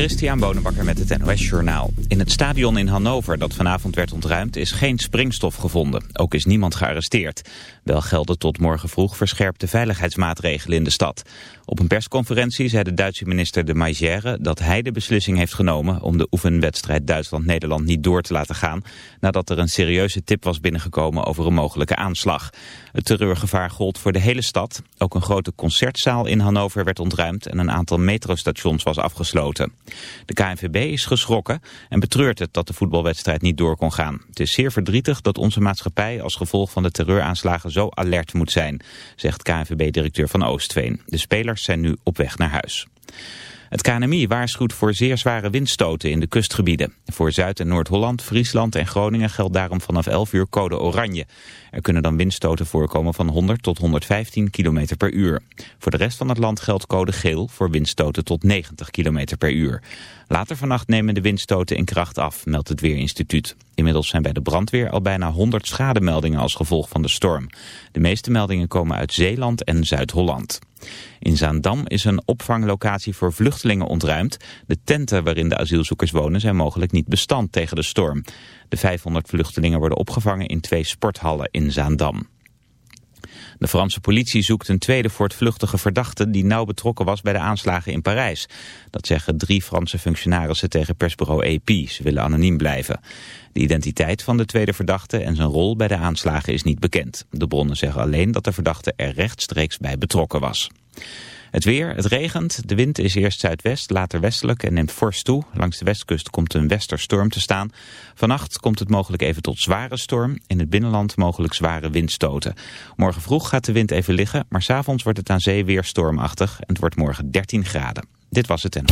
Christian Bonenbakker met het NOS Journaal. In het stadion in Hannover dat vanavond werd ontruimd is geen springstof gevonden. Ook is niemand gearresteerd. Wel gelden tot morgen vroeg verscherpte veiligheidsmaatregelen in de stad. Op een persconferentie zei de Duitse minister de Maigère dat hij de beslissing heeft genomen om de oefenwedstrijd Duitsland-Nederland niet door te laten gaan nadat er een serieuze tip was binnengekomen over een mogelijke aanslag. Het terreurgevaar gold voor de hele stad. Ook een grote concertzaal in Hannover werd ontruimd en een aantal metrostations was afgesloten. De KNVB is geschrokken en betreurt het dat de voetbalwedstrijd niet door kon gaan. Het is zeer verdrietig dat onze maatschappij als gevolg van de terreuraanslagen zo alert moet zijn, zegt KNVB-directeur van Oostveen. De spelers zijn nu op weg naar huis. Het KNMI waarschuwt voor zeer zware windstoten in de kustgebieden. Voor Zuid- en Noord-Holland, Friesland en Groningen geldt daarom vanaf 11 uur code oranje. Er kunnen dan windstoten voorkomen van 100 tot 115 km per uur. Voor de rest van het land geldt code geel voor windstoten tot 90 km per uur. Later vannacht nemen de windstoten in kracht af, meldt het Weerinstituut. Inmiddels zijn bij de brandweer al bijna 100 schademeldingen als gevolg van de storm. De meeste meldingen komen uit Zeeland en Zuid-Holland. In Zaandam is een opvanglocatie voor vluchtelingen ontruimd. De tenten waarin de asielzoekers wonen zijn mogelijk niet bestand tegen de storm. De 500 vluchtelingen worden opgevangen in twee sporthallen in Zaandam. De Franse politie zoekt een tweede voortvluchtige verdachte die nauw betrokken was bij de aanslagen in Parijs. Dat zeggen drie Franse functionarissen tegen persbureau AP. Ze willen anoniem blijven. De identiteit van de tweede verdachte en zijn rol bij de aanslagen is niet bekend. De bronnen zeggen alleen dat de verdachte er rechtstreeks bij betrokken was. Het weer, het regent. De wind is eerst zuidwest, later westelijk en neemt fors toe. Langs de westkust komt een westerstorm te staan. Vannacht komt het mogelijk even tot zware storm. In het binnenland mogelijk zware windstoten. Morgen vroeg gaat de wind even liggen, maar s'avonds wordt het aan zee weer stormachtig. En het wordt morgen 13 graden. Dit was het en...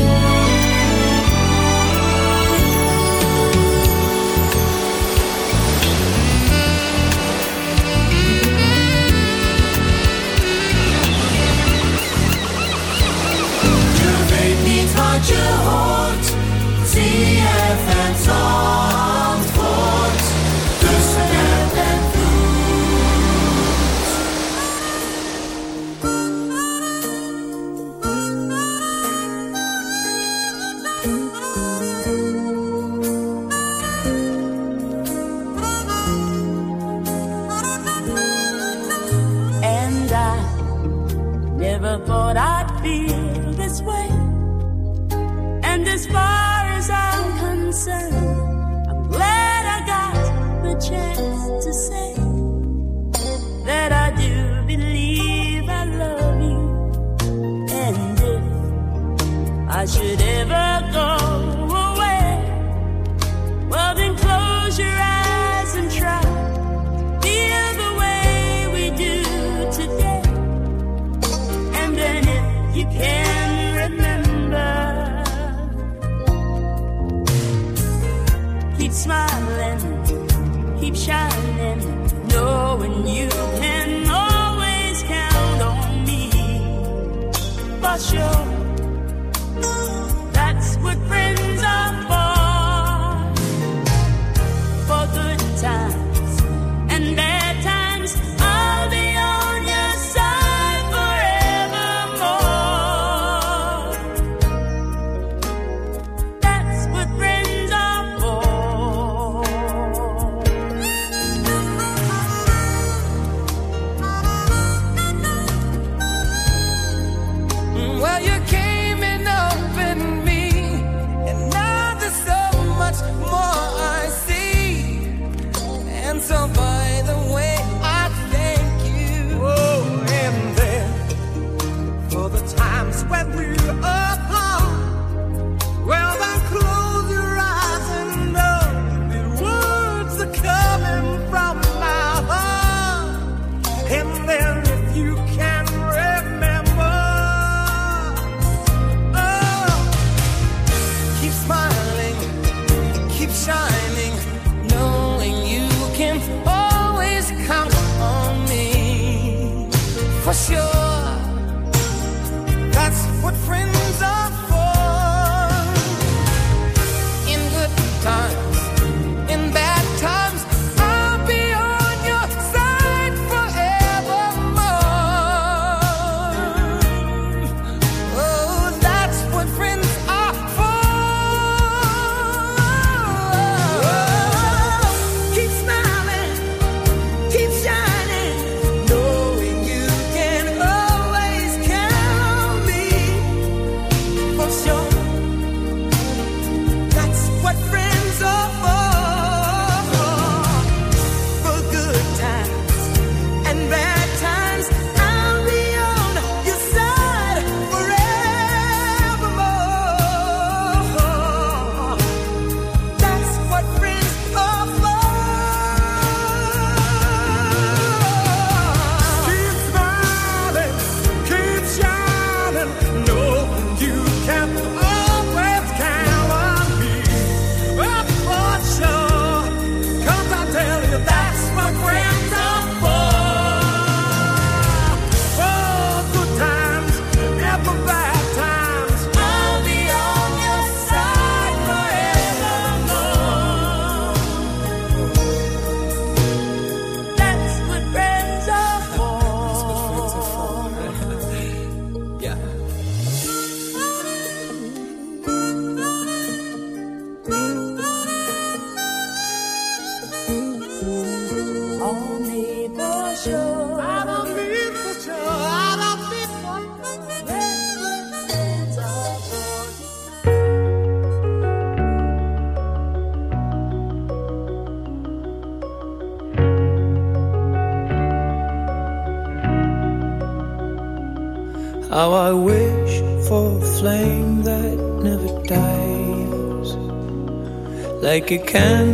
it can.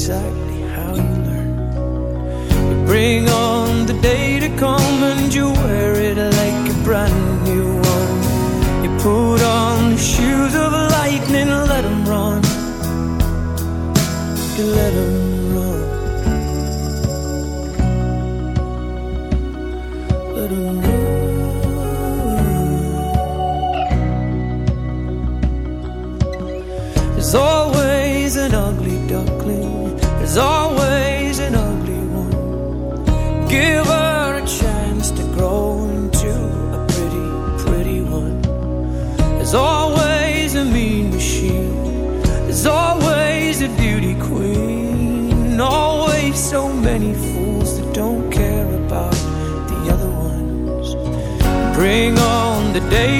exactly how you learn. You bring day.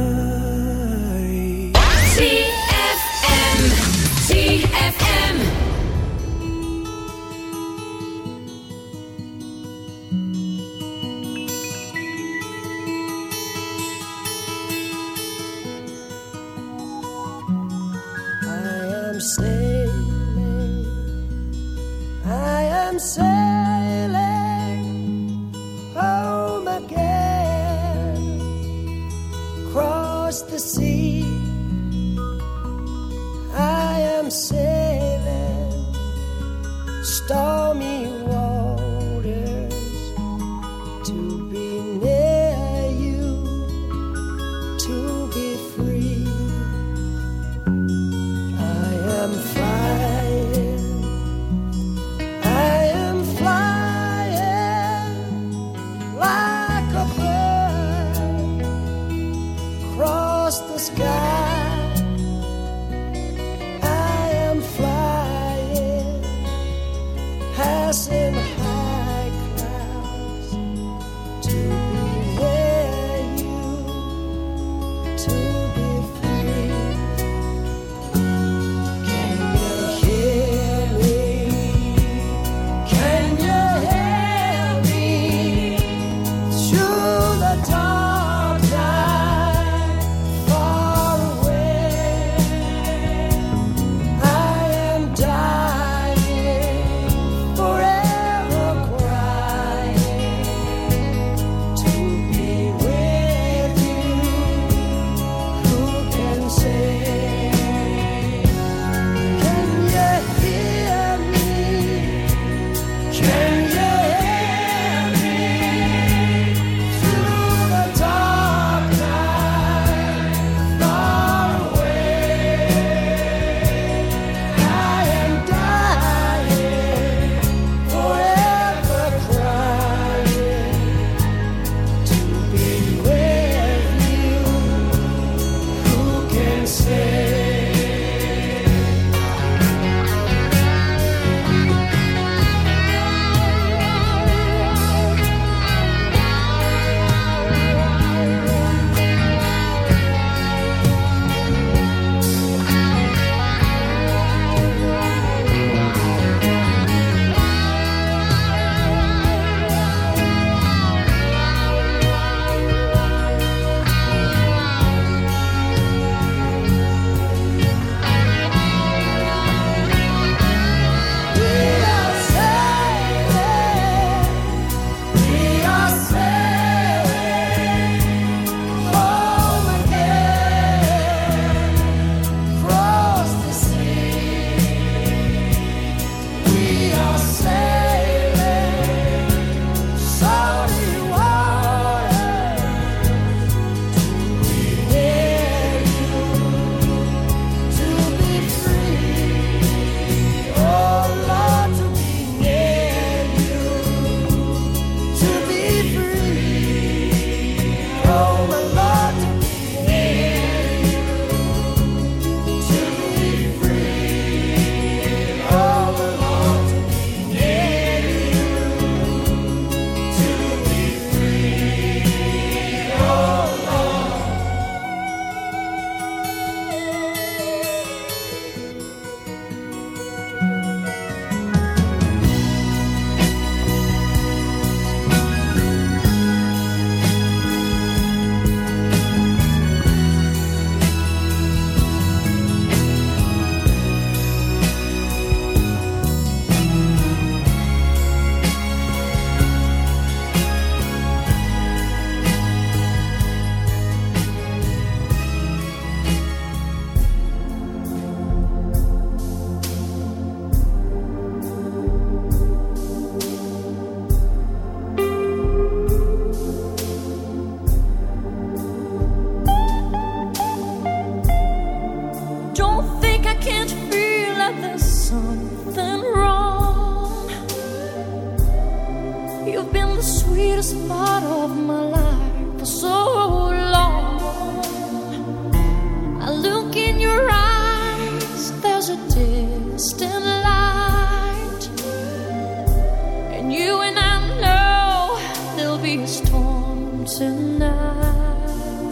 tonight.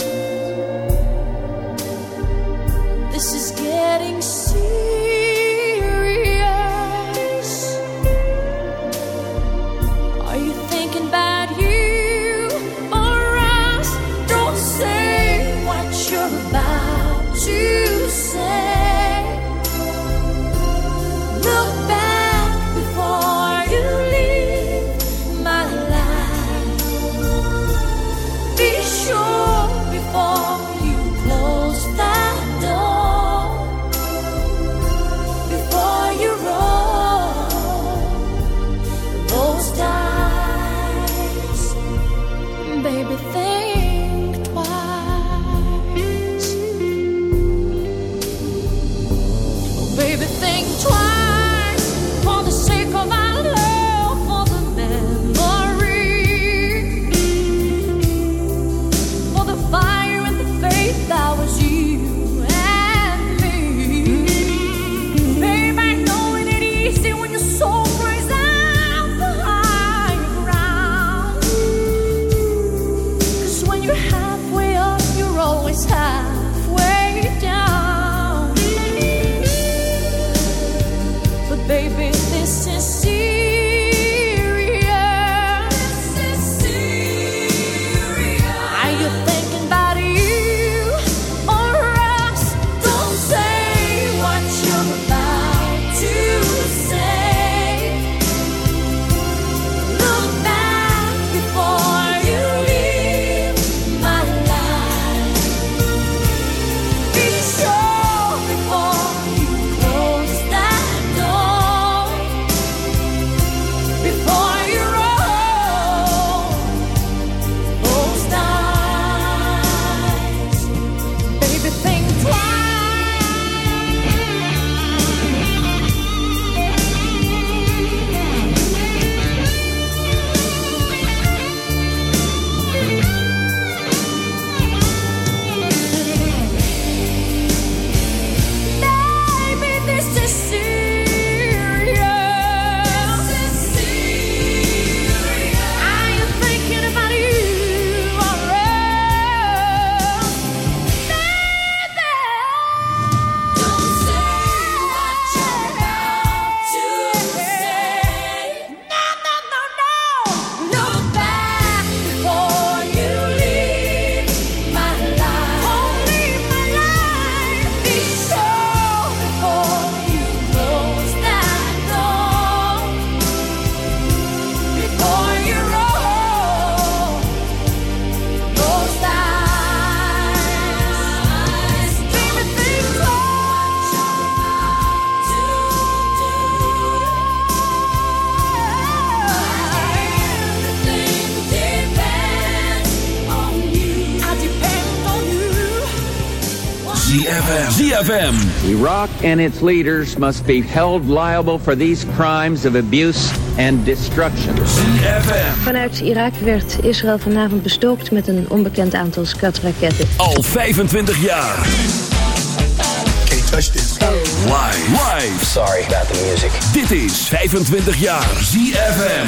This is getting serious. And its leaders must be held liable for these crimes of abuse and destruction. ZFM. Vanuit Irak werd Israël vanavond bestookt met een onbekend aantal skatraketten. Al 25 jaar. Can't touch this. Live. Live. Sorry about the music. Dit is 25 jaar ZFM.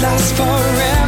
last forever.